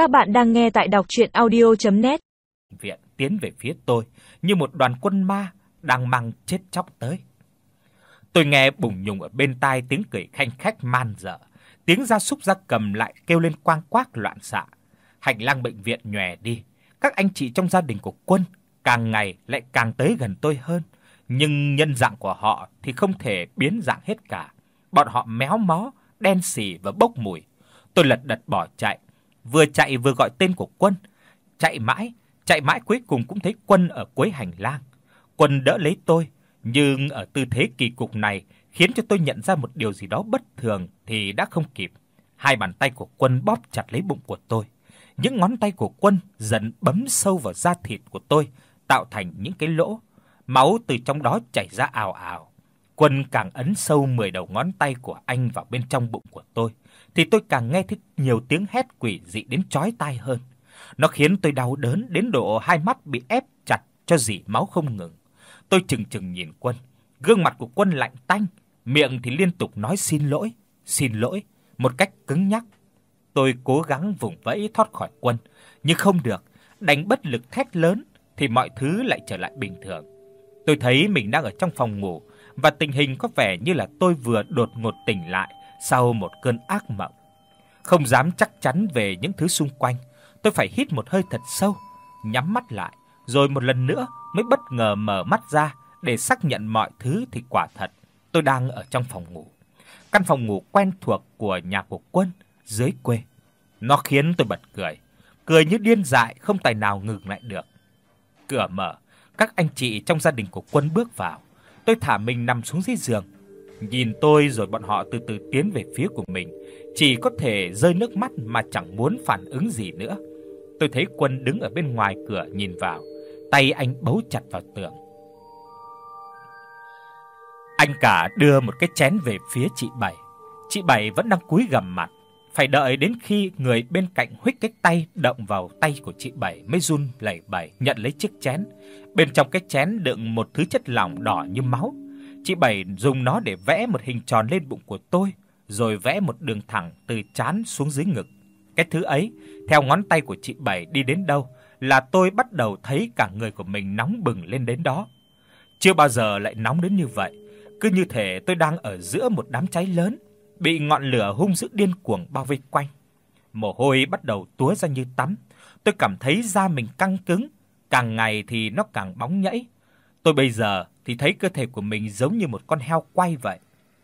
Các bạn đang nghe tại đọc docchuyenaudio.net. Viện tiến về phía tôi như một đoàn quân ma đang mang chết chóc tới. Tôi nghe bùng nhùng ở bên tai tiếng cười khanh khách man dở, tiếng gia súc gia cầm lại kêu lên quang quác loạn xạ. Hành lang bệnh viện nhòe đi, các anh chị trong gia đình của Quân càng ngày lại càng tới gần tôi hơn, nhưng nhân dạng của họ thì không thể biến dạng hết cả. Bọn họ méo mó, đen sì và bốc mùi. Tôi lật đật bỏ chạy, vừa chạy vừa gọi tên của Quân. Chạy mãi, chạy mãi cuối cùng cũng thấy Quân ở cuối hành lang. Quân đỡ lấy tôi, nhưng ở tư thế kỳ cục này khiến cho tôi nhận ra một điều gì đó bất thường thì đã không kịp. Hai bàn tay của Quân bóp chặt lấy bụng của tôi. Những ngón tay của Quân dần bấm sâu vào da thịt của tôi, tạo thành những cái lỗ. Máu từ trong đó chảy ra ào ào. Quân càng ấn sâu 10 đầu ngón tay của anh vào bên trong bụng của tôi, thì tôi càng nghe thấy nhiều tiếng hét quỷ dị đến chói tai hơn. Nó khiến tôi đau đớn đến độ hai mắt bị ép chặt cho rỉ máu không ngừng. Tôi chừng chừng nhìn Quân, gương mặt của Quân lạnh tanh, miệng thì liên tục nói xin lỗi, xin lỗi một cách cứng nhắc. Tôi cố gắng vùng vẫy thoát khỏi Quân, nhưng không được, đánh bất lực thét lớn thì mọi thứ lại trở lại bình thường. Tôi thấy mình đang ở trong phòng ngủ và tình hình có vẻ như là tôi vừa đột ngột tỉnh lại sau một cơn ác mộng. Không dám chắc chắn về những thứ xung quanh, tôi phải hít một hơi thật sâu, nhắm mắt lại, rồi một lần nữa mới bất ngờ mở mắt ra để xác nhận mọi thứ thì quả thật tôi đang ở trong phòng ngủ. Căn phòng ngủ quen thuộc của nhà của Quân dưới quê. Nó khiến tôi bật cười, cười như điên dại không tài nào ngừng lại được. Cửa mở, các anh chị trong gia đình của Quân bước vào. Tôi thả mình nằm xuống dưới giường, nhìn tôi rồi bọn họ từ từ tiến về phía của mình, chỉ có thể rơi nước mắt mà chẳng muốn phản ứng gì nữa. Tôi thấy Quân đứng ở bên ngoài cửa nhìn vào, tay anh bấu chặt vào tường. Anh cả đưa một cái chén về phía chị Bảy. Chị Bảy vẫn đang cúi gằm mặt, phải đợi đến khi người bên cạnh huých cái tay động vào tay của chị Bảy mới run lẩy bẩy nhận lấy chiếc chén. Bên trong cái chén đựng một thứ chất lỏng đỏ như máu. Chị Bảy dùng nó để vẽ một hình tròn lên bụng của tôi, rồi vẽ một đường thẳng từ trán xuống dưới ngực. Cái thứ ấy, theo ngón tay của chị Bảy đi đến đâu là tôi bắt đầu thấy cả người của mình nóng bừng lên đến đó. Chưa bao giờ lại nóng đến như vậy, cứ như thể tôi đang ở giữa một đám cháy lớn, bị ngọn lửa hung dữ điên cuồng bao vây quanh. Mồ hôi bắt đầu túa ra như tắm, tôi cảm thấy da mình căng cứng, càng ngày thì nó càng bóng nhẫy. Tôi bây giờ thì thấy cơ thể của mình giống như một con heo quay vậy.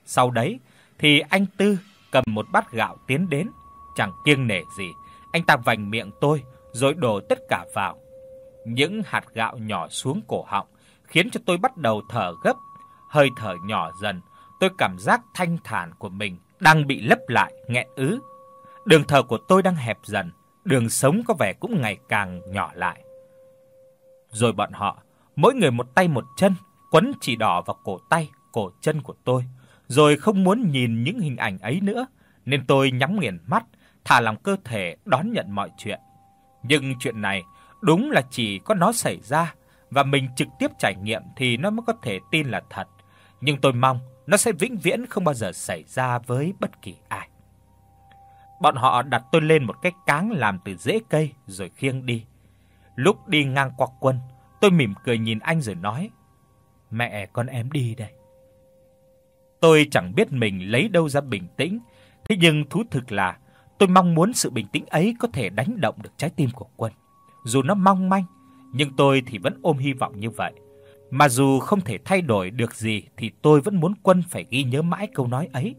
Sau đấy thì anh Tư cầm một bát gạo tiến đến, chẳng kiêng nể gì, anh ta vành miệng tôi rồi đổ tất cả vào. Những hạt gạo nhỏ xuống cổ họng khiến cho tôi bắt đầu thở gấp, hơi thở nhỏ dần, tôi cảm giác thanh thản của mình đang bị lấp lại, nghẹn ứ. Đường thở của tôi đang hẹp dần, đường sống có vẻ cũng ngày càng nhỏ lại. Rồi bọn họ, mỗi người một tay một chân, quấn chỉ đỏ vào cổ tay, cổ chân của tôi, rồi không muốn nhìn những hình ảnh ấy nữa, nên tôi nhắm nghiền mắt, thả lỏng cơ thể đón nhận mọi chuyện. Nhưng chuyện này đúng là chỉ có nó xảy ra và mình trực tiếp trải nghiệm thì nó mới có thể tin là thật. Nhưng tôi mong nó sẽ vĩnh viễn không bao giờ xảy ra với bất kỳ ai. Bọn họ đặt tôi lên một cái cáng làm từ rễ cây rồi khiêng đi. Lúc đi ngang qua quân, tôi mỉm cười nhìn anh rồi nói: "Mẹ con em đi đây." Tôi chẳng biết mình lấy đâu ra bình tĩnh, thế nhưng thú thực là tôi mong muốn sự bình tĩnh ấy có thể đánh động được trái tim của Quân. Dù nó mong manh, nhưng tôi thì vẫn ôm hy vọng như vậy. Mà dù không thể thay đổi được gì thì tôi vẫn muốn Quân phải ghi nhớ mãi câu nói ấy,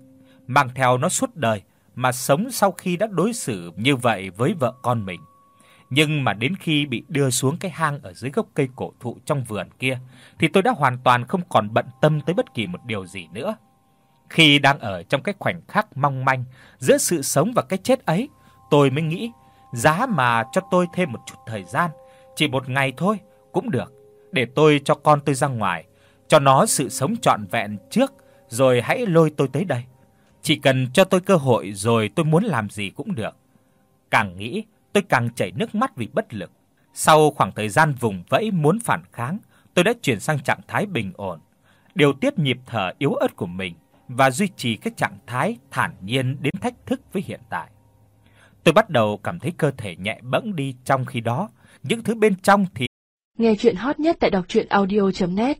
mang theo nó suốt đời mà sống sau khi đã đối xử như vậy với vợ con mình. Nhưng mà đến khi bị đưa xuống cái hang ở dưới gốc cây cổ thụ trong vườn kia thì tôi đã hoàn toàn không còn bận tâm tới bất kỳ một điều gì nữa. Khi đang ở trong cái khoảnh khắc mong manh giữa sự sống và cái chết ấy, tôi mới nghĩ giá mà cho tôi thêm một chút thời gian, chỉ một ngày thôi cũng được, để tôi cho con tôi ra ngoài, cho nó sự sống trọn vẹn trước rồi hãy lôi tôi tới đây. Chỉ cần cho tôi cơ hội rồi tôi muốn làm gì cũng được. Càng nghĩ, tôi càng chảy nước mắt vì bất lực. Sau khoảng thời gian vùng vẫy muốn phản kháng, tôi đã chuyển sang trạng thái bình ổn, điều tiết nhịp thở yếu ớt của mình và duy trì cái trạng thái thản nhiên đến thách thức với hiện tại. Tôi bắt đầu cảm thấy cơ thể nhẹ bẫng đi trong khi đó, những thứ bên trong thì Nghe truyện hot nhất tại doctruyenaudio.net